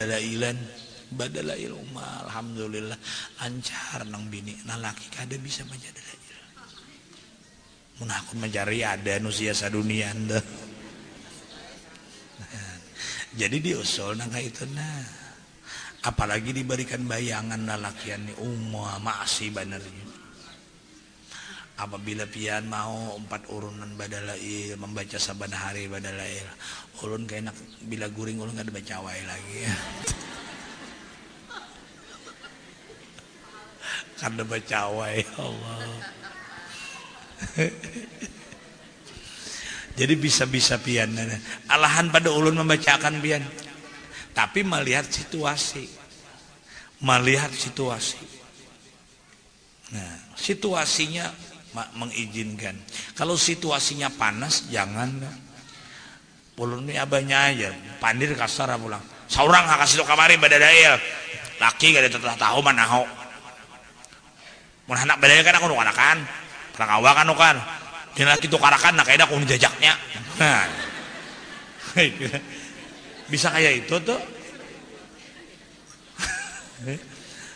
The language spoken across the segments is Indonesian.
badalailan badalail umma alhamdulillah. Lancar nang bini nah laki kada bisa baca dalail mun aku mencari ada nusia sadunia anda. Jadi diusul nang itu nah. Apalagi diberikan bayangan lalakian umma masih benernya apabila pian mau empat urunan badalail membaca saban hari badalail ulun keenak bila guring ulun ada baca wae lagi. Ya karena baca wae Allah. Jadi bisa-bisa pian. Alahan pada ulun membacakan pian. Tapi melihat situasi. Melihat situasi. Nah situasinya mengizinkan. Kalau situasinya panas, jangan. Ulun ini abahnya aja, pandir kasar pulang. Seorang hak kasih kamari badadaya. Laki gak ada tahu mana ho. Mun anak badaya kan aku nukarakan. Perang awal kan nukan. Jadi laki tukarakan, nak kayaknya aku jajaknya. Bisa kayak itu tuh.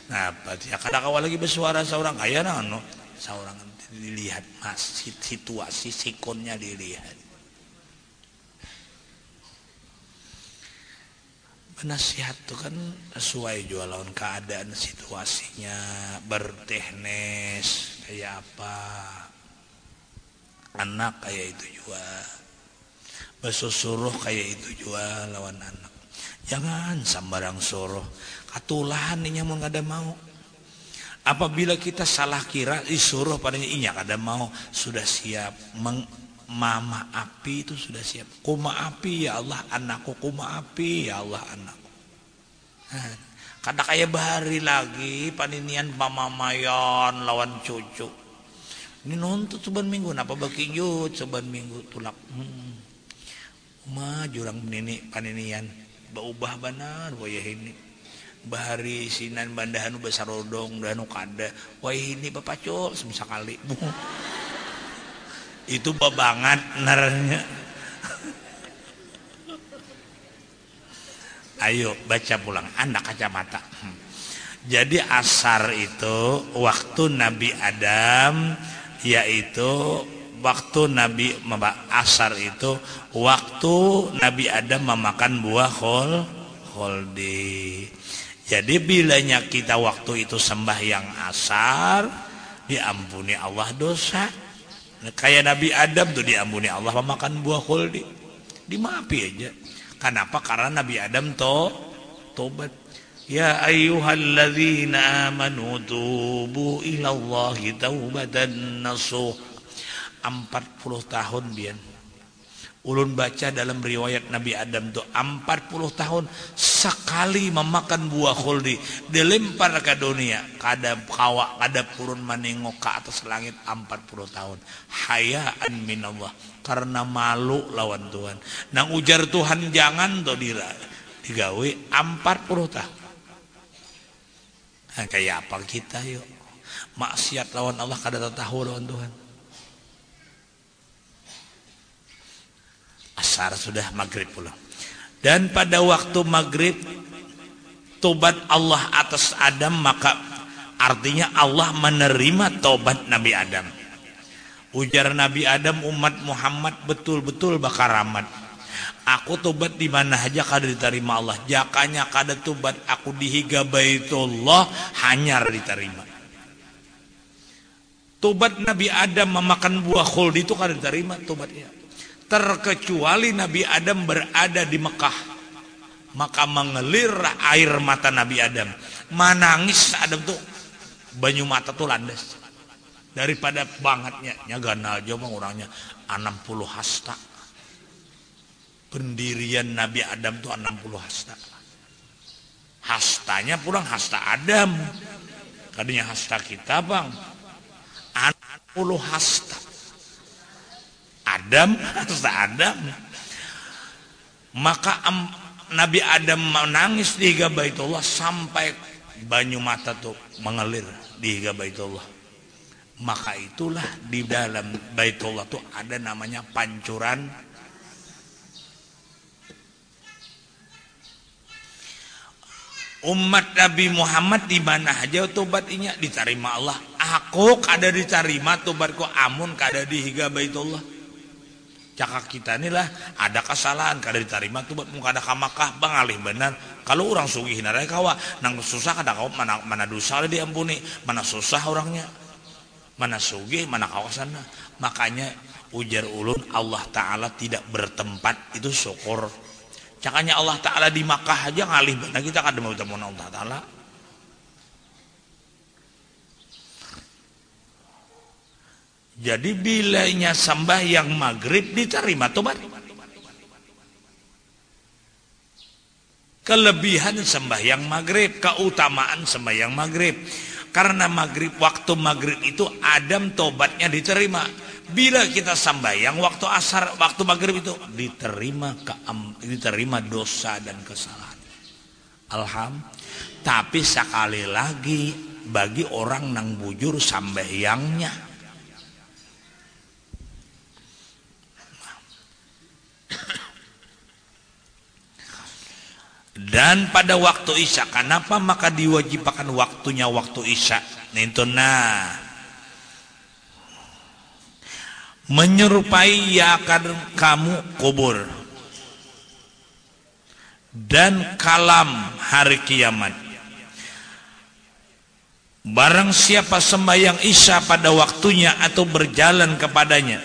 nah, kadang awal lagi bersuara seorang kaya nah, no. seorang dilihat masjid situasi sikonnya dilihat. Penasihat itu kan sesuai jualan keadaan situasinya berteknis kayak apa. Anak kayak itu juga. Bersusuruh kayak itu juga lawan anak. Jangan sambarang suruh. Katulahan nih mau nggak ada mau Apabila kita salah kira disuruh padanya inya kada mau sudah siap meng, mama api itu sudah siap. Kuma api ya Allah anakku kuma api ya Allah anakku. Kada kayak bahari lagi paninian pamamayan lawan cucu. Ini nuntut seban minggu napa jut seban minggu tulak. Hmm. Ma jurang nini paninian baubah benar wayah ini bahari sinan bandahanu besar rodong danu kada. Wah ini bapak col semisa kali. Itu babangat naranya ayo baca pulang. Anak kacamata. Jadi asar itu waktu Nabi Adam yaitu waktu Nabi asar itu waktu Nabi Adam memakan buah khol kholdi jadi bilanya kita waktu itu sembah yang asar diampuni Allah dosa. Kayak Nabi Adam tuh diampuni Allah memakan buah khuldi. Dimaafi aja. Kenapa? Karena Nabi Adam to tobat. Ya ayyuhalladzina amanu tubu ilallahi taubatan nasuh. 40 tahun bian Ulun baca dalam riwayat Nabi Adam tuh 40 tahun sekali memakan buah khuldi dilempar ke dunia. Kada kawa kada purun menengok ke atas langit 40 tahun. Hayaan minallah karena malu lawan Tuhan. Nang ujar Tuhan jangan tuh dira digawe 40 tahun. Nah, kayak apa kita yuk? Maksiat lawan Allah kada tahu lawan Tuhan asar sudah maghrib pula. Dan pada waktu maghrib tobat Allah atas Adam maka artinya Allah menerima tobat Nabi Adam. Ujar Nabi Adam umat Muhammad betul-betul bakar rahmat aku tobat di mana saja kada diterima Allah. Jakanya kada tobat aku dihiga baitullah hanya diterima. Tobat Nabi Adam memakan buah khuldi itu kada diterima tobatnya terkecuali Nabi Adam berada di Mekah. Maka mengelir air mata Nabi Adam. Menangis Adam tuh banyu mata tuh landas daripada bangetnya nyagana aja mah orangnya 60 hasta. Pendirian Nabi Adam tuh 60 hasta. Hastanya pulang hasta Adam. Kadinya hasta kita bang. 60 hasta Adam Adam. Maka Nabi Adam menangis di higa Baitullah sampai banyu mata tuh mengalir di higa Baitullah. Maka itulah di dalam Baitullah tuh ada namanya pancuran. Umat Nabi Muhammad di mana aja tobat inya? Diterima Allah. Aku kada diterima tobatku amun kada dihiga baitullah cakak kita inilah ada kesalahan kada diterima tobat muka ada kamakah bangalih benar. Kalau orang sugih narai kawa nang susah kada kawa mana mana dosa diampuni. Mana susah orangnya. Mana sugih mana kawasan makanya ujar ulun Allah Ta'ala tidak bertempat itu syukur. Cakanya Allah Ta'ala di Makkah aja ngalih benar kita kada mau Allah Ta'ala jadi bilanya yang maghrib diterima tobat kelebihan sembahyang maghrib keutamaan sembahyang maghrib karena maghrib waktu maghrib itu Adam tobatnya diterima. Bila kita sambayang waktu asar waktu maghrib itu diterima ke, diterima dosa dan kesalahan. Alham. Tapi sekali lagi bagi orang nang bujur sambayangnya dan pada waktu Isya kenapa maka diwajibkan waktunya waktu Isya? Itu nah. Menyerupai ya akan kamu kubur. Dan kalam hari kiamat. Barang siapa sembahyang Isya pada waktunya atau berjalan kepadanya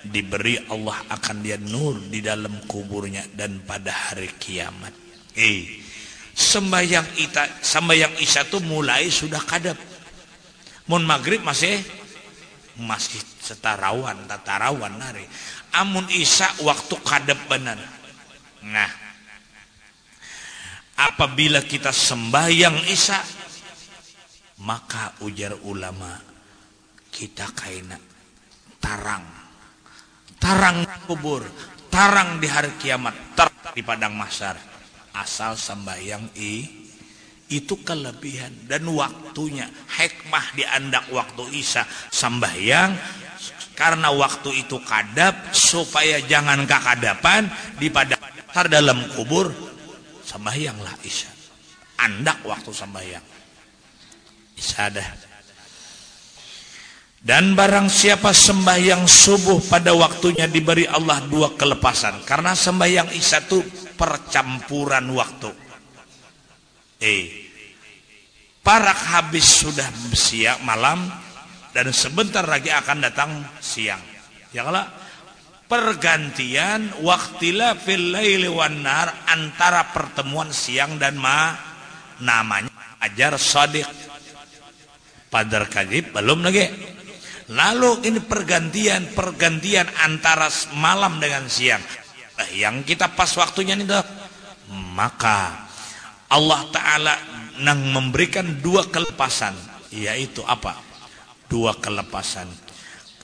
diberi Allah akan dia nur di dalam kuburnya dan pada hari kiamat Eh, sembahyang ita, sembahyang isya tuh mulai sudah kadap. Mun maghrib masih masih setarawan, tatarawan nari. Amun isya waktu kadap benar. Nah, apabila kita sembahyang isya, maka ujar ulama kita kaina tarang, tarang kubur, tarang di hari kiamat, tarang di padang mahsyar asal sembahyang i itu kelebihan dan waktunya hikmah diandak waktu isya sembahyang. Karena waktu itu kadap supaya jangan kekadapan di pada dalam kubur sembahyanglah isya andak waktu sembahyang. Isya dah. Dan barang siapa sembahyang subuh pada waktunya diberi Allah dua kelepasan. Karena sembahyang isya itu percampuran waktu. Eh, parak habis sudah siang malam dan sebentar lagi akan datang siang. Ya kalau pergantian waktila fil laili antara pertemuan siang dan ma namanya ajar sadiq padar kadib belum lagi lalu ini pergantian pergantian antara malam dengan siang Eh, yang kita pas waktunya nih dok. Maka Allah Ta'ala nang memberikan dua kelepasan yaitu apa? Dua kelepasan.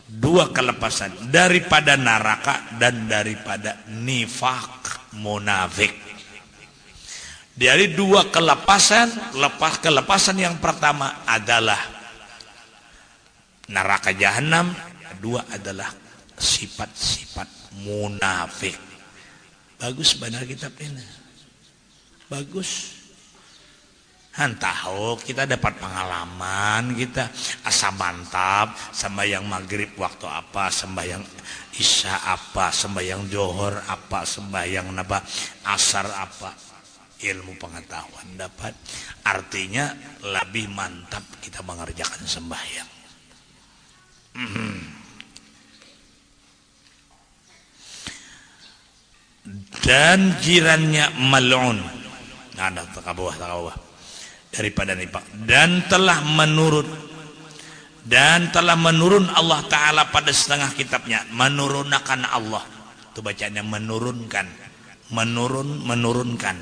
Dua kelepasan. Daripada neraka dan daripada nifak munafik. Dari dua kelepasan lepas kelepasan yang pertama adalah neraka jahanam kedua adalah sifat-sifat munafik bagus benar kitab ini. Bagus. Tahu kita dapat pengalaman kita asa mantap sembahyang maghrib waktu apa sembahyang isya apa sembahyang johor apa sembahyang napa asar apa. Ilmu pengetahuan dapat. Artinya lebih mantap kita mengerjakan sembahyang. -hmm. Dan jirannya mal'un. Nah, ada takabawah takabawah daripada nipak dan telah menurut dan telah menurun Allah Ta'ala pada setengah kitabnya. Menurunkan Allah. Itu bacanya menurunkan. Menurun menurunkan.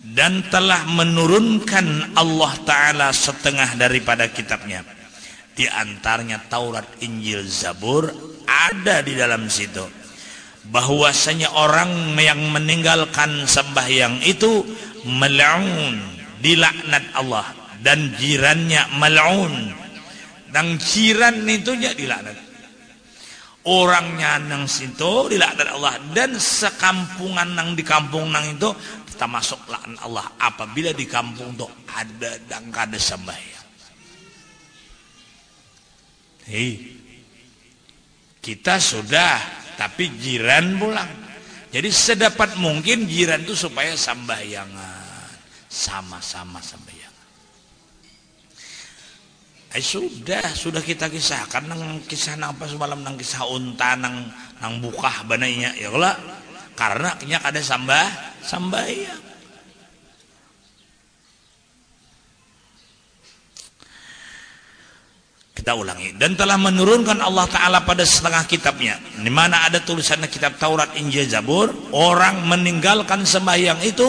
Dan telah menurunkan Allah Ta'ala setengah daripada kitabnya. Di antaranya Taurat Injil Zabur ada di dalam situ bahwasanya orang yang meninggalkan sembahyang itu mal'un dilaknat Allah. Dan jirannya mal'un dan jiran itu dilaknat. Orangnya nang situ dilaknat Allah. Dan sekampungan nang di kampung nang itu kita masuk laknat Allah. Apabila di kampung itu ada dan kada sembahyang. Hei, kita sudah tapi jiran pulang. Jadi sedapat mungkin jiran itu supaya sembahyangan sama-sama sembahyang. Eh sudah, sudah kita kisahkan nang kisah apa semalam nang kisah unta nang nang bukah banainya ya kalau karena nya ada sambah sambah Kita ulangi. Dan telah menurunkan Allah Taala pada setengah kitabnya. Di mana ada tulisannya kitab Taurat Injil Zabur. Orang meninggalkan sembahyang itu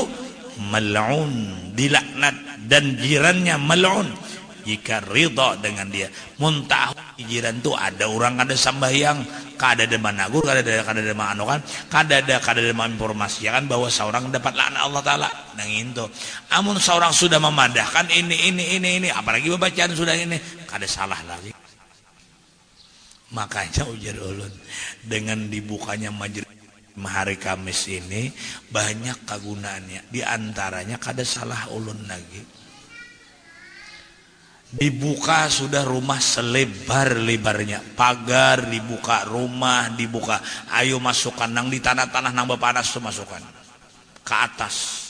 mal'un dilaknat. Dan jirannya mal'un jika ridho dengan dia. Muntah jiran tuh ada. Orang ada sambayang kada ada managur kada ada kada ada anu kan. Kada ada kada ada informasi kan. Bahwa seorang dapat laknat Allah taala. Nang itu amun seorang sudah memadahkan ini ini ini ini. Apalagi bacaan sudah ini. Kada salah lagi. Makanya ujar ulun dengan dibukanya majelis hari Kamis ini banyak kegunaannya di antaranya kada salah ulun lagi dibuka sudah rumah selebar-lebarnya pagar dibuka rumah dibuka. Ayo masukkan nang di tanah-tanah nang panas tuh masukkan. Ke atas.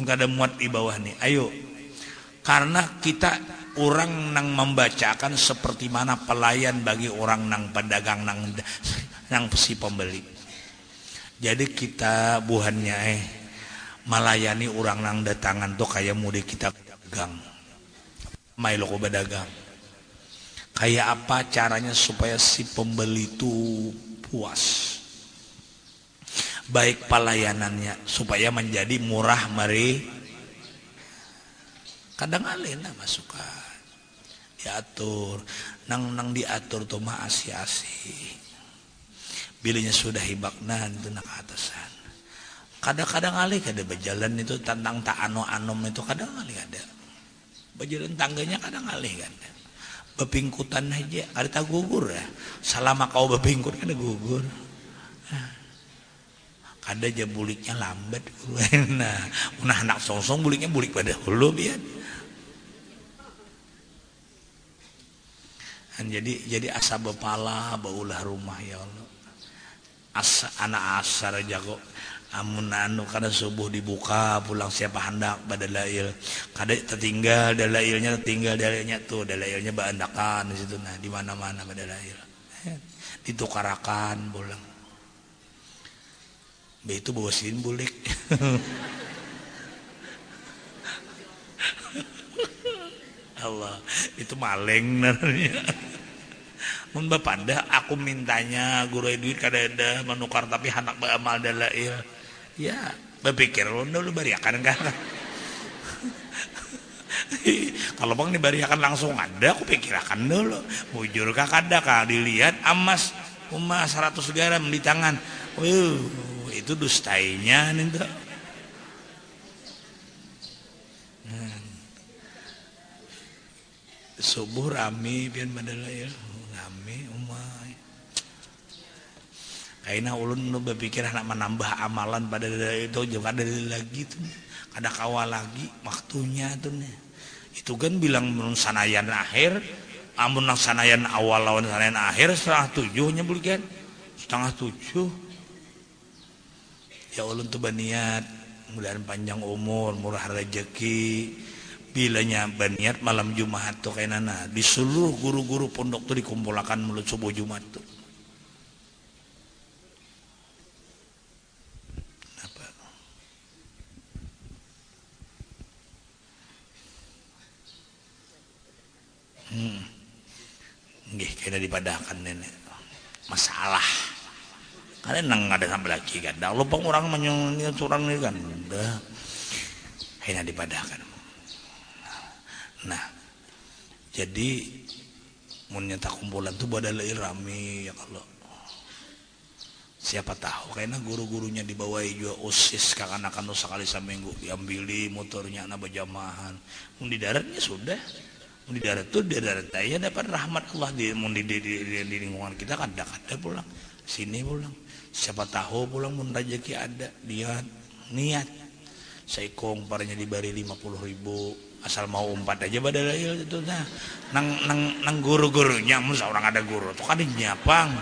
Nggak ada muat di bawah nih. Ayo. Karena kita orang nang membacakan seperti mana pelayan bagi orang nang pedagang nang nang si pembeli. Jadi kita buhannya eh melayani orang nang datangan tuh kayak mudik kita dagang. Loko berdagang. Kayak apa caranya supaya si pembeli itu puas? Baik pelayanannya supaya menjadi murah mari. Kadang alena masukan. Diatur. Nang nang diatur tuh mah asi-asi bilanya sudah hibaknan itu nak atasan. Kadang-kadang alih kada berjalan itu tentang tak ano anom itu kadang alih ada Bajaran tangganya kadang alih kan. Bepingkutan aja, ada tak gugur ya. Selama kau bepingkut kada gugur. Kada aja buliknya lambat. Nah, anak songsong buliknya bulik pada hulu biar. Dan jadi jadi asa bepala baulah rumah ya Allah. Asa, anak asar jago amun anu kada subuh dibuka pulang siapa hendak badalail kada tertinggal dalailnya tertinggal dalailnya tuh dalailnya baandakan di situ. Nah di mana-mana badalail ditukarakan pulang be itu bawa sin bulik Allah itu maling namanya mun bapak aku mintanya guru duit kada ada menukar tapi anak beramal dalail ya berpikir dulu bariakan kan kalau bang dibariakan langsung ada aku pikirkan dulu bujur kak ada kak dilihat emas emas 100 garam di tangan. Wuh, itu dustainya nih hmm. subuh rame biar badala ya Kaina ulun nu berpikir nak menambah amalan pada itu juga ada lagi tuh ada kawal lagi waktunya tuh nih. Itu kan bilang menurut sanayan akhir amun sanayan awal lawan sanayan akhir setengah tujuhnya bukan setengah tujuh. Ya ulun tuh baniat mudah panjang umur murah rezeki bilanya baniat malam Jumat tuh kayak nana di seluruh guru-guru pondok tuh dikumpulkan mulut subuh Jumat tuh hmm. Nggih, kena dipadahkan nenek. Masalah. Kalian nang ada sampai lagi kan? Dah lupa orang menyung curang ini kan? Dah. Kena dipadahkan. Nah jadi menyata kumpulan tuh badal rame ya kalau. Siapa tahu karena guru-gurunya dibawahi juga usis kakak akan sekali seminggu diambili motornya anak berjamahan. Di daratnya sudah di darat tuh di darat ya dapat rahmat Allah di, di, di, di, di, lingkungan kita. Ada ada pulang sini pulang. Siapa tahu pulang mun rezeki ada. Dia niat. Saya diberi lima puluh ribu. Asal mau umpat aja badal itu nah nang nang nang guru gurunya musa orang ada guru. Tuh kan nyapang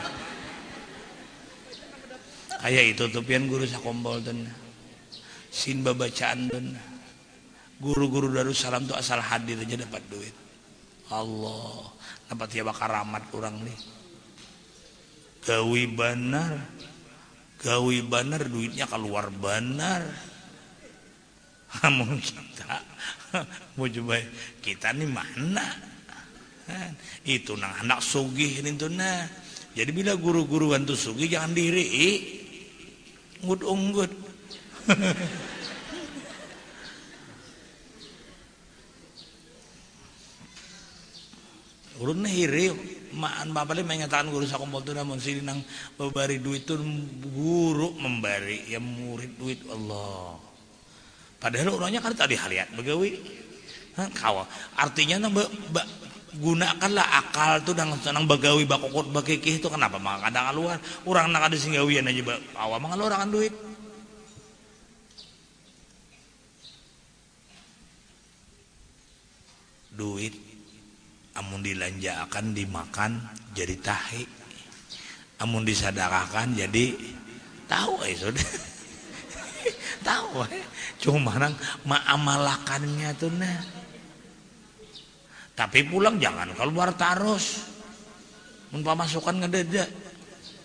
kayak itu tuh pian guru sakombol dan sin babacaan dan guru-guru Darussalam tuh asal hadir aja dapat duit Allah. Dapat ya bakar orang nih. Gawi banar gawi banar duitnya keluar banar namun kita mau coba kita nih mana? Itu nang anak sugih itu nah. Jadi bila guru-guru bantu sugih jangan diri. Unggut unggut Urun hiri maan bapak menyatakan guru sakumpul tu namun sini nang memberi duit tu guru memberi ya murid duit Allah. Padahal orangnya kan tadi haliat begawi. Kau artinya nang gunakanlah akal tuh nang senang bagawi bakokot bakikih itu kenapa? Maka kadang keluar orang nak ada singgawian aja awal mangal orang duit. Duit amun dilanja akan dimakan jadi tahi. Amun disadarakan jadi tahu eh sudah. Tahu eh. Cuma nang maamalakannya tuh nah. Tapi pulang jangan keluar tarus. Mun masukan ngededa.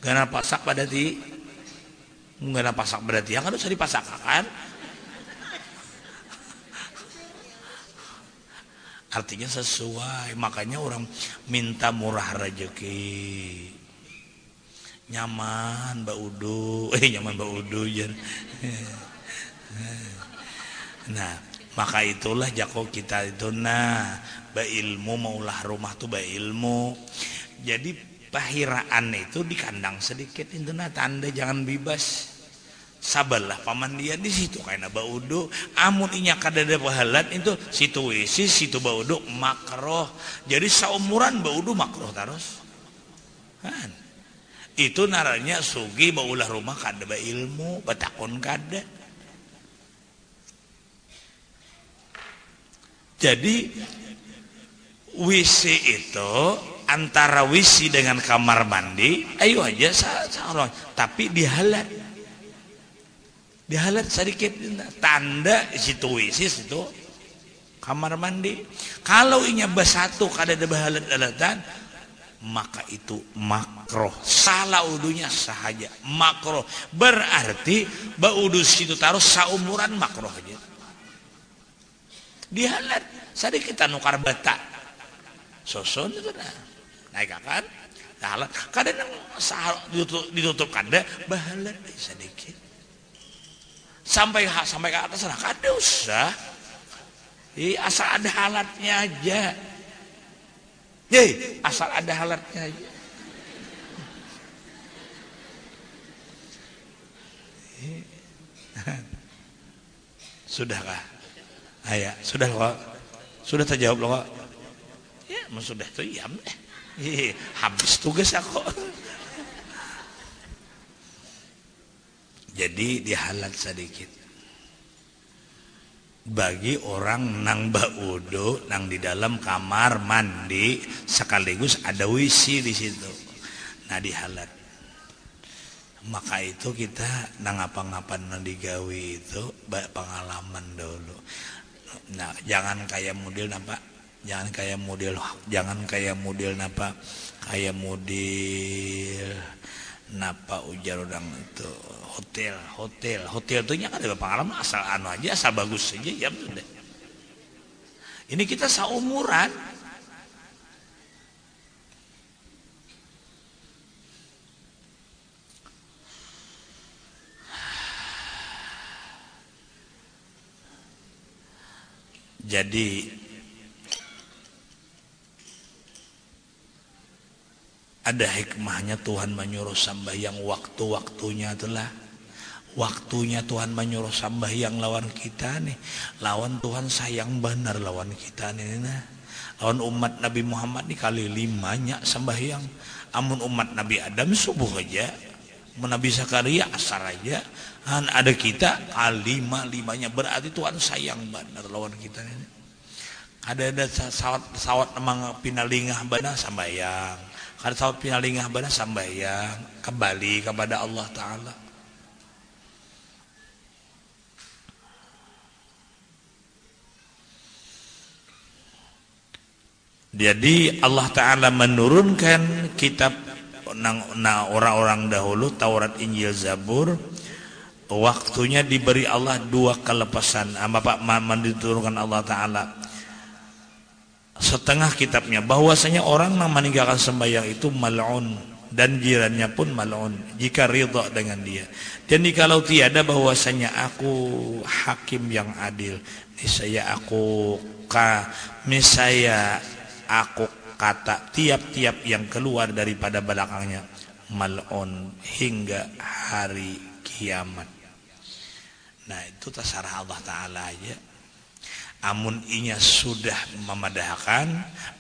Gana pasak pada ti gana pasak pada tiang kan usah artinya sesuai. Makanya orang minta murah rezeki. Nyaman mbak udu. Eh nyaman mbak udu ya nah maka itulah jako kita itu. Nah ba ilmu maulah rumah tuh ba ilmu. Jadi pahiraan itu di kandang sedikit. Itu nah tanda jangan bebas sabarlah paman dia di situ. Karena baudo amun inya kadada pahalan itu situ wisi situ baudo makroh. Jadi seumuran baudo makroh terus. Kan? Itu naranya sugi baulah rumah kada ba ilmu batakon kada. Jadi wisi itu antara wisi dengan kamar mandi ayo aja sa, tapi dihalat dihalat sedikit. Tanda situ wisis itu kamar mandi. Kalau inya bersatu kada ada bahalat alatan maka itu makroh. Salah udunya sahaja makroh. Berarti baudu situ taruh saumuran makroh aja. Dihalat sedikit nukar bata soson itu nah. Naik kan halat kadang ditutup, ditutup kada bahalat sedikit sampai sampai ke atas lah kada usah asal ada halatnya aja Yeay, asal ada halatnya aja Sudahkah? Ayah, sudah kok. Sudah terjawab loh kok. Ya, sudah tuh ya. Habis tugas aku. Jadi dihalat sedikit. Bagi orang nang baudo nang di dalam kamar mandi sekaligus ada wisi di situ. Nah dihalat. Maka itu kita nang apa-ngapan nang digawi itu pengalaman dulu. Nah jangan kayak model napa jangan kayak model jangan kayak model napa kayak model napa ujar orang itu? Hotel hotel. Hotel itu kan ada pengalaman asal anu aja asal bagus saja ya sudah ini kita seumuran. Jadi ada hikmahnya Tuhan menyuruh sambayang waktu-waktunya itulah waktunya Tuhan menyuruh sambah yang lawan kita nih. Lawan Tuhan sayang benar lawan kita nih nah lawan umat Nabi Muhammad ini kali limanya sembahyang amun umat Nabi Adam subuh aja. Nabi Zakaria asar aja. Han ada kita alima limanya. Berarti Tuhan sayang benar lawan kita ini ada ada sawat sawat emang pinalingah bana sambayang sawat pinalingah bana sambayang kembali kepada Allah Taala. Jadi Allah Ta'ala menurunkan kitab orang-orang dahulu Taurat Injil Zabur. Waktunya diberi Allah dua kelepasan. Bapak diturunkan Allah Ta'ala setengah kitabnya. Bahwasanya orang yang meninggalkan sembahyang itu mal'un. Dan jirannya pun mal'un. Jika ridha dengan dia. Dan kalau tiada bahwasanya aku hakim yang adil. Niscaya aku ka misaya aku kata tiap-tiap yang keluar daripada belakangnya malon hingga hari kiamat. Nah itu terserah Allah Ta'ala aja amun inya sudah memadahkan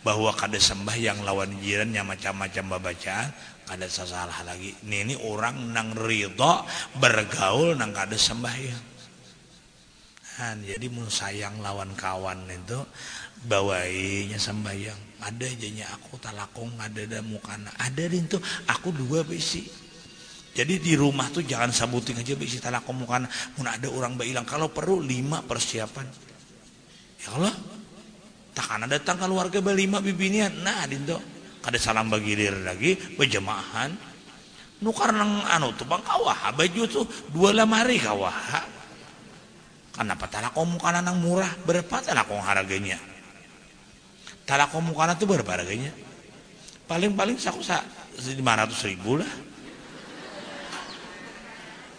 bahwa kada sembah yang lawan jirannya macam-macam bacaan kada salah lagi. Ini, ini orang nang ridho bergaul nang kada sembahyang. Nah, jadi mau sayang lawan kawan itu bawainya sembahyang. Ada jadinya aku talakong ada ada mukana. Ada itu aku dua besi. Jadi di rumah tuh jangan sabutin aja besi talakong mukana. Mun ada orang bilang kalau perlu lima persiapan ya Allah. Takkan datang keluarga berlima bibinian. Nah dinto kada salam bagilir lagi berjemahan. Nukar nang anu tuh bang kawah baju tuh dua lemari kawah kenapa talakong mukana nang murah berapa? Talakong harganya. Talakom mukana tuh berapa harganya? Paling-paling saku sa 500 ribu lah.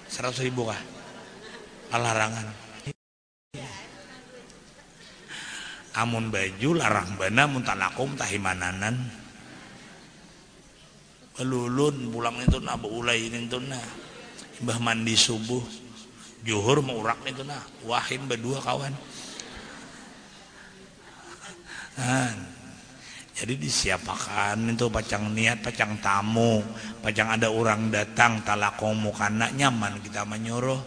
100 ribu kah? Larangan amun baju larang bana mun talakom tahimananan pelulun pulang itu na ulai itu na imbah mandi subuh juhur mau urak itu na wahin berdua kawan. Nah, jadi disiapakan itu pacang niat, pacang tamu, pacang ada orang datang talakomu karena nyaman kita menyuruh.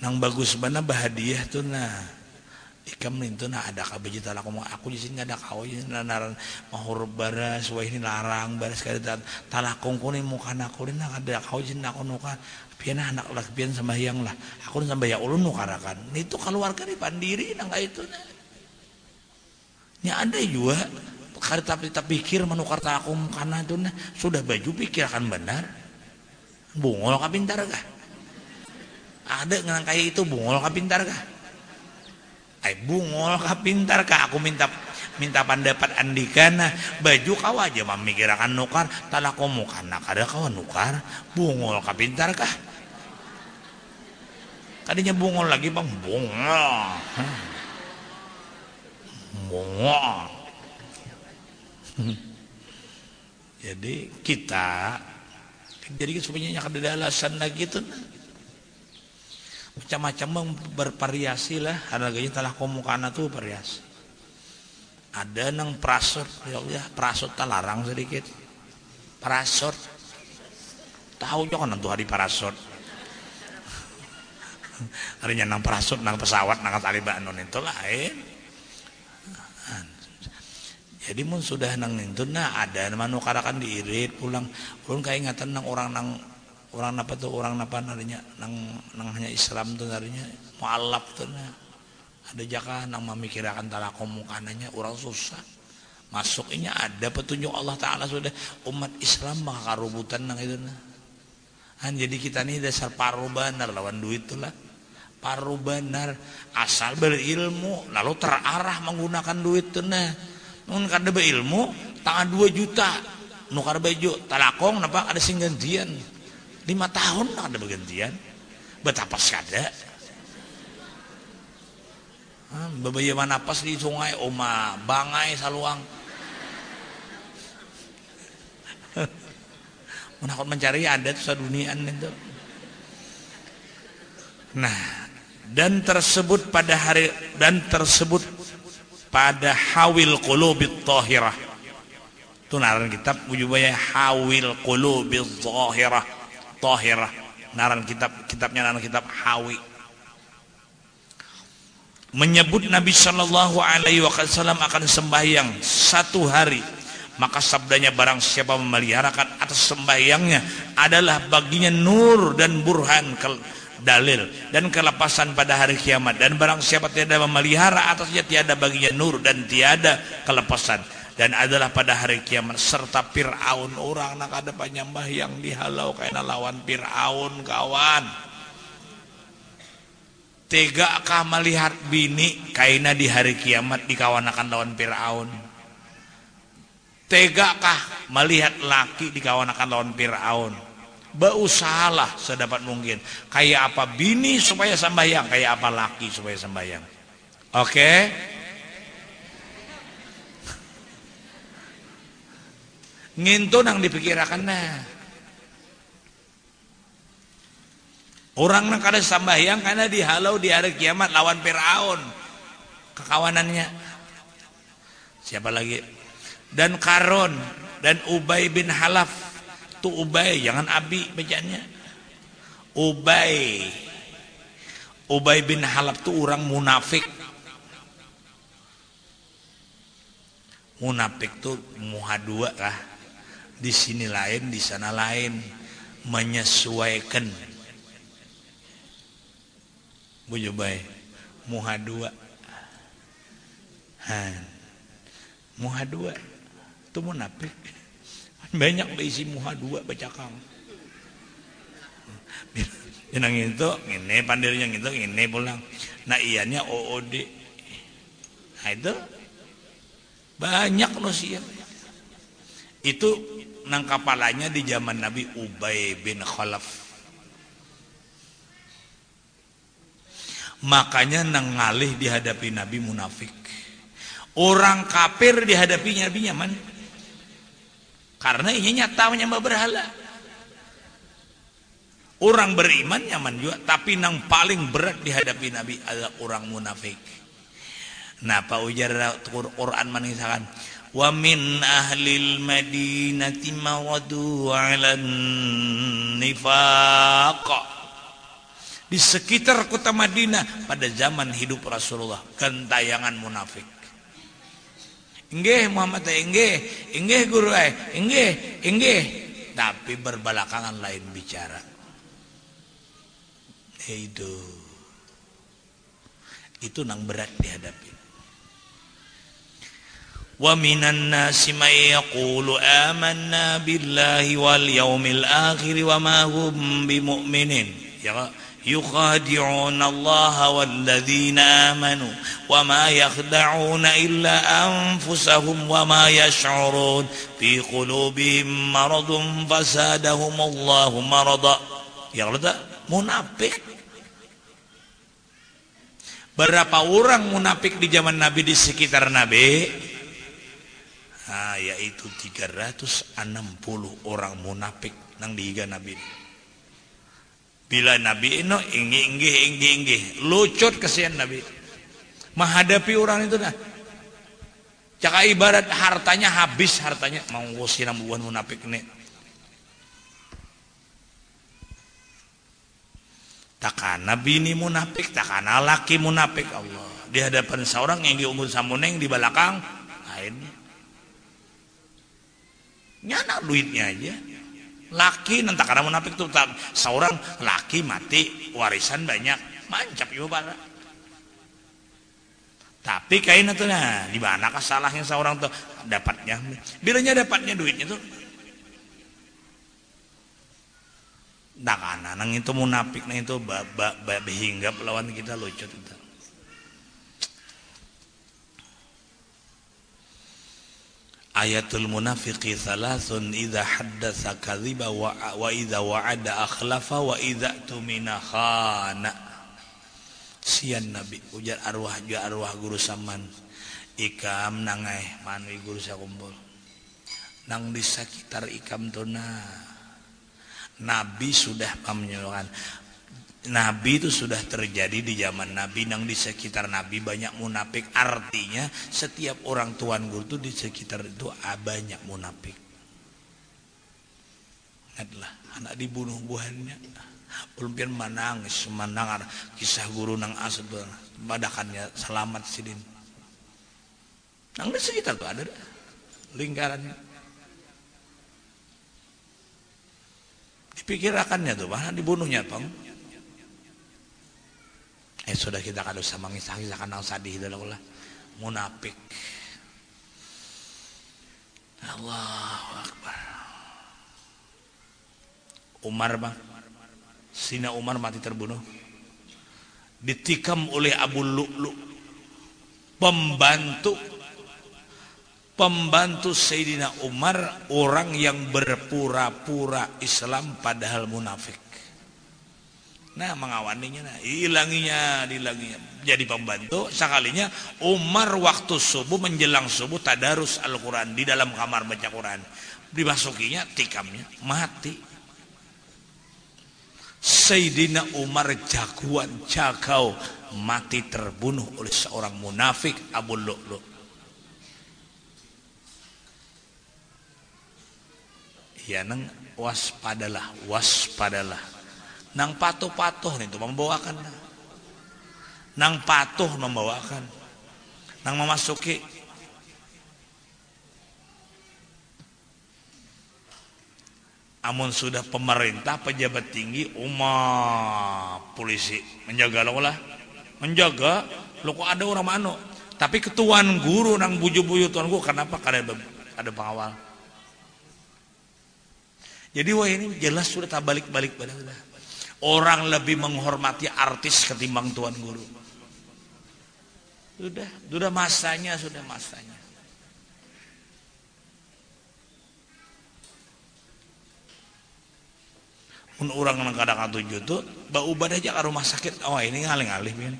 Nang bagus mana bahadiah tuh nah. Ikam nah ada kabeji talakomu aku di sini ada kau. Ini naran mahur baras. Wah ini larang baras kali talakong kuning muka aku ini ada kau sini aku nuka. Pian anak lah pian sembahyang lah. Aku sembahyang ulun nukarakan. Itu keluarga di pandiri nang itu nah Ya ada juga kali tapi tak pikir menukar aku karena itu nah, sudah baju pikir akan benar. Bungol kah pintar kah? Ada kayak itu bungol kah pintar kah? Ay bungol kah pintar kah? Aku minta minta pendapat andikana baju kau aja memikirkan nukar tanah kamu karena kada kau nukar bungol kah pintar kah? Kadinya bungol lagi bang bungol. Semua jadi kita jadi supaya ada alasan lagi itu macam-macam bervariasi lah. Harganya telah komukana tuh variasi. Ada nang prasot ya Allah prasot larang sedikit. Prasot tahu jangan nanti hari prasot harinya nang prasot nang pesawat nang tali banon itu lain. Jadi mun sudah nang itu nah ada manu karakan diirit pulang. Pulang kayak ingatan nang orang nang orang apa tuh orang apa narinya? Nang nang hanya Islam tuh narinya mualaf tuh nah ada jaka nang memikirkan talakom mukananya orang susah. Masuk ini ada petunjuk Allah Taala sudah. Umat Islam maka karubutan nang itu nah Han, jadi kita nih dasar paru benar lawan duit tuh lah. Paru benar asal berilmu lalu terarah menggunakan duit tuh nah mun kada ilmu tangan 2 juta. Nu kada bejo talakong napa? Ada sing gantian 5 tahun ada bergantian. Betapa sada babaya mana pas di sungai oma bangai saluang. Menakut mencari adat sadunian itu. Nah dan tersebut pada hari dan tersebut pada hawil qulubit tahirah. Itu naran kitab ujubaya hawil qulubit tahirah tahirah. Naran kitab kitabnya naran kitab hawi. Menyebut Nabi Shallallahu Alaihi Wasallam akan sembahyang satu hari. Maka sabdanya barang siapa memeliharakan atas sembahyangnya adalah baginya nur dan burhan dalil. Dan kelepasan pada hari kiamat. Dan barang siapa tiada memelihara atasnya tiada baginya nur dan tiada kelepasan dan adalah pada hari kiamat serta Fir'aun orang nak ada penyembah yang dihalau karena lawan Fir'aun kawan Tega kah melihat bini kaina di hari kiamat dikawanakan lawan Fir'aun? Tega kah melihat laki dikawanakan lawan Fir'aun? Berusahalah sedapat mungkin. Kayak apa bini supaya sembahyang, kayak apa laki supaya sembahyang. Oke? Okay? Ngintu nang dipikirakan nah. Orang nak ada sambahyang karena dihalau di hari kiamat lawan Firaun. Kekawanannya. Siapa lagi? Dan Karon dan Ubay bin Halaf. Tuh Ubay, jangan Abi bacanya. Ubay. Ubay bin Halaf tuh orang munafik. Munafik tuh muha dua lah. Di sini lain, di sana lain. Menyesuaikan. Bujubai muha dua. Han muha dua. Itu munafik banyak berisi muha dua baca kang Yang itu ini pandirnya itu ini pulang. Nah ianya OOD nah itu. Banyak loh itu nang kapalanya di zaman Nabi Ubay bin Khalaf Makanya nang ngalih dihadapi Nabi munafik. Orang kafir dihadapi Nabi nyaman. Karena ini nyata menyembah berhala. Orang beriman nyaman juga, tapi nang paling berat dihadapi Nabi adalah orang munafik. Nah, Pak ujar Quran menisahkan min ahlil madinati mawadu 'alan nifaq. Di sekitar kota Madinah pada zaman hidup Rasulullah kentayangan munafik. Inggih Muhammad inggih inggih guru eh inggih inggih. Tapi berbelakangan lain bicara. Itu. Itu nang berat dihadapi wa minan nasi may yaqulu amanna billahi wal yaumil akhir wa ma hum bimu'minin ya يخادعون الله والذين آمنوا وما يخدعون إلا أنفسهم وما يشعرون في قلوبهم مرض فزادهم الله مرضا ya Allah munafik berapa orang munafik di zaman Nabi di sekitar Nabi Nah, yaitu 360 orang munafik nang diiga Nabi Bila Nabi ini inggi inggi inggi inggi lucut kesian Nabi menghadapi orang itu dah Caka ibarat hartanya habis hartanya mau siram buan munafik nih. Nabi ini munafik, takkan laki munafik Allah. Di hadapan seorang yang diunggul samuneng di belakang lain. Nyana duitnya aja. Laki nanti karena munafik itu seorang laki mati warisan banyak. Mancap juga para tapi kain itu nah di mana salahnya seorang tuh dapatnya. Bilanya dapatnya duitnya tuh. Nah nang itu munafik nang itu babak hingga lawan kita lucu itu ayatul munafiqi thalathun idza haddatsa kadhiba wa, wa idza wa'ada akhlafa wa idza tumina khana. Sian nabi ujar arwah juga arwah guru saman. Ikam nangai manwi guru sakumpul. Nang di sekitar ikam tuna nabi sudah menyuruhkan Nabi itu sudah terjadi di zaman Nabi nang di sekitar Nabi banyak munafik. Artinya setiap orang tuan guru itu di sekitar itu ah, banyak munafik. Adalah anak dibunuh buahnya. Belum pian manangis menang kisah guru nang asal badakannya selamat sidin nang di sekitar tuh ada lingkarannya dipikirakannya tuh mana dibunuhnya eh sudah kita kado sama ngisah-ngisah kenal sadih dulu lah. Munafik. Allahu Akbar. Umar bang Sina Umar mati terbunuh. Ditikam oleh Abu Lu'lu. Pembantu pembantu Sayyidina Umar orang yang berpura-pura Islam padahal munafik Nah mengawaninya. Nah, hilanginya dilanginya jadi pembantu sekalinya Umar waktu subuh menjelang subuh tadarus Al-Quran di dalam kamar baca Quran. Dimasukinya tikamnya mati. Sayyidina Umar jagoan jagau mati terbunuh oleh seorang munafik Abu Lu'lu. Ya neng waspadalah waspadalah nang patuh-patuh itu membawakan. Nang patuh membawakan. Nang memasuki. Amun sudah pemerintah pejabat tinggi umat polisi. Menjaga lo lah. Menjaga lo kok ada orang mano tapi ketuan guru nang buju-buju tuan guru kenapa? Karena ada pengawal. Jadi wah ini jelas sudah tak balik-balik pada sudah Orang lebih menghormati artis ketimbang tuan guru. Sudah, sudah masanya, sudah masanya. Mun orang nang kadang tujuh tuh, bau ubah aja ke rumah sakit. Oh ini ngaling-alih ini.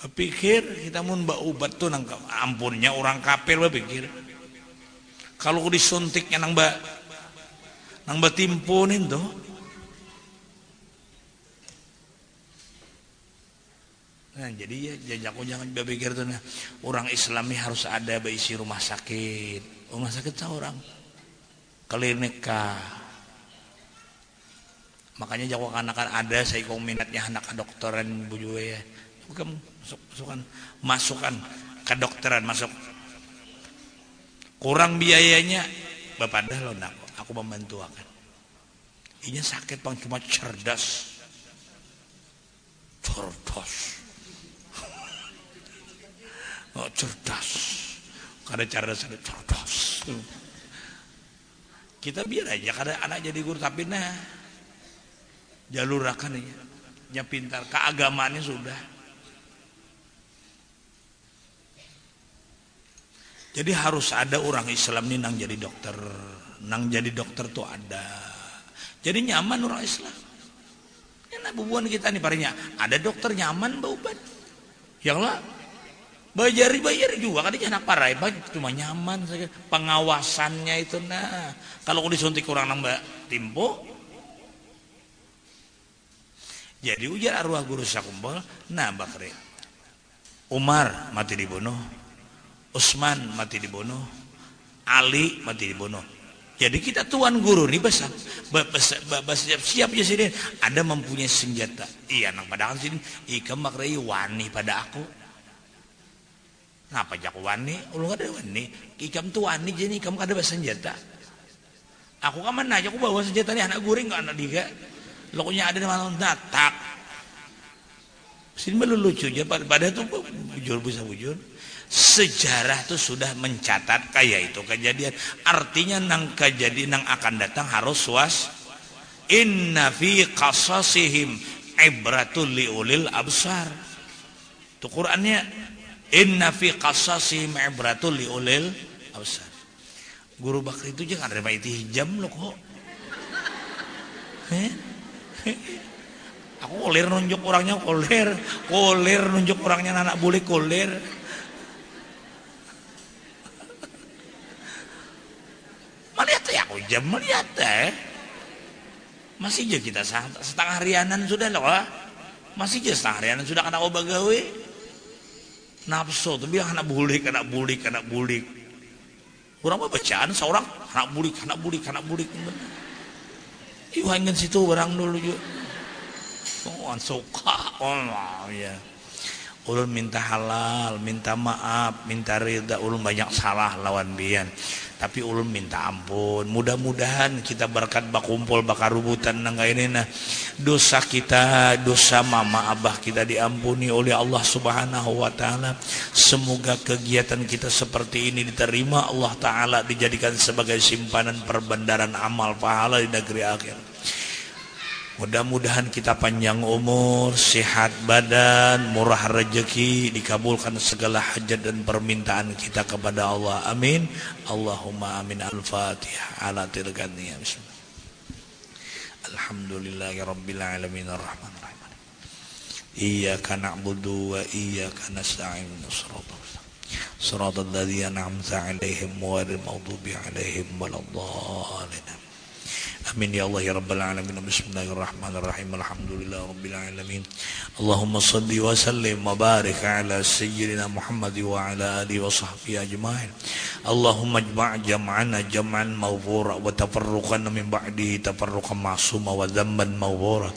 Berpikir kita mun bau ubat tuh nang ampunnya orang kafir berpikir. Kalau disuntiknya nang mbak nang batimpunin tuh Nah, jadi ya jajaku jangan berpikir tuh nah, orang Islami harus ada berisi rumah sakit. Rumah sakit seorang klinik Makanya jago anak ada saya minatnya anak kedokteran bujue ya. Bukan masuk, masukkan masukkan kedokteran masuk. Kurang biayanya Bapak dah lo nak aku membantu akan. Ini sakit bang cuma cerdas. Cerdas oh, cerdas. Kada cerdas ada cerdas. Kita biar aja kada anak jadi guru tapi nah jalur akan ya nya pintar keagamaannya sudah. Jadi harus ada orang Islam nih nang jadi dokter. Nang jadi dokter tuh ada. Jadi nyaman orang Islam. Ya nah bubuan kita nih parinya. Ada dokter nyaman bauban yang lah bayar bayar juga kan anak parai cuma nyaman saja. Pengawasannya itu nah. Kalau disuntik kurang nambah timpo jadi ujar arwah guru sakumpul nah bakri Umar mati dibunuh Usman mati dibunuh Ali mati dibunuh. Jadi kita tuan guru nih besar siap siap ya sini. Ada mempunyai senjata. Iya nang padahal sini ikam bakri wani pada aku Ngapa jak wani? Ulung ada wani. Ikam tuh wani jadi ikam kada senjata. Aku kan mana aku bawa senjata nih anak guring anak diga. Lokunya ada di mana natak. Sini lucu aja. Pada itu bujur bisa bujur. Sejarah tuh sudah mencatat kayak itu kejadian. Artinya nang kejadian nang akan datang harus was. Inna fi qasasihim ibratul liulil absar. Itu Qurannya Inna fi qasasihim ibratul liulil absar. Guru Bakri itu jangan ada itu hijam lo kok. Eh? Aku kolir nunjuk orangnya kolir, kolir nunjuk orangnya anak boleh kolir. Melihat ya aku jam melihat eh. masih aja kita setengah harianan sudah loh masih aja setengah harianan sudah kena obat gawe nafsu tapi anak bulik anak bulik anak bulik. Kurang apa bacaan seorang anak bulik anak bulik anak bulik. Iu ingin situ barang dulu yuk oh suka. Oh ya ulun minta halal minta maaf minta rida ulun banyak salah lawan bian tapi ulun minta ampun. Mudah-mudahan kita berkat bakumpul bakar rubutan nangga ini nah. Dosa kita dosa mama abah kita diampuni oleh Allah subhanahu wa ta'ala. Semoga kegiatan kita seperti ini diterima. Allah ta'ala dijadikan sebagai simpanan perbendaran amal pahala di negeri akhir Mudah-mudahan kita panjang umur, sehat badan, murah rezeki, dikabulkan segala hajat dan permintaan kita kepada Allah. Amin. Allahumma amin. Al-Fatihah. Ala tilkaniyah. Bismillah. Alhamdulillahi Rabbil Alamin Ar-Rahman Ar-Rahim. Iyaka na'budu wa iyaka nasta'in. Suratul ladhiyya na'amta alaihim wa al-maghdubi alaihim waladhalin. Amin ya Allah ya Rabbal Alamin Bismillahirrahmanirrahim Alhamdulillah Rabbil Alamin Allahumma salli wa sallim wa barik ala Sayyidina Muhammad wa ala alihi wa sahbihi ajma'in Allahumma jma' jam'ana jam'an mawfura wa tafarruqan min ba'dihi tafarruqan ma'suma wa dhamban mawfura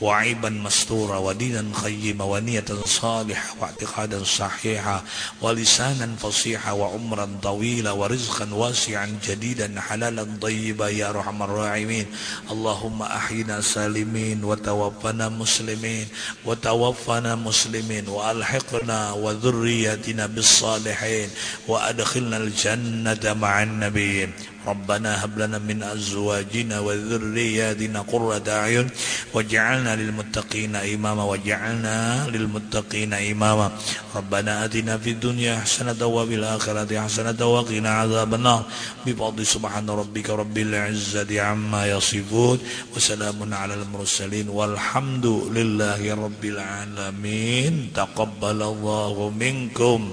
وعيبا مستورا ودينا خيما ونية صالحة واعتقادا صحيحا ولسانا فصيحا وعمرا طويلا ورزقا واسعا جديدا حلالا طيبا يا ارحم الراحمين اللهم أحينا سالمين وتوفنا مسلمين وتوفنا مسلمين وألحقنا وذريتنا بالصالحين وأدخلنا الجنة مع النبيين. ربنا هب لنا من أزواجنا وذرياتنا قرة أعين واجعلنا للمتقين إماما واجعلنا للمتقين إماما. ربنا آتنا في الدنيا حسنة وفي الآخرة حسنة وقنا عذاب النار. بفضل سبحان ربك رب العزة عما يصفون وسلام على المرسلين والحمد لله رب العالمين. تقبل الله منكم.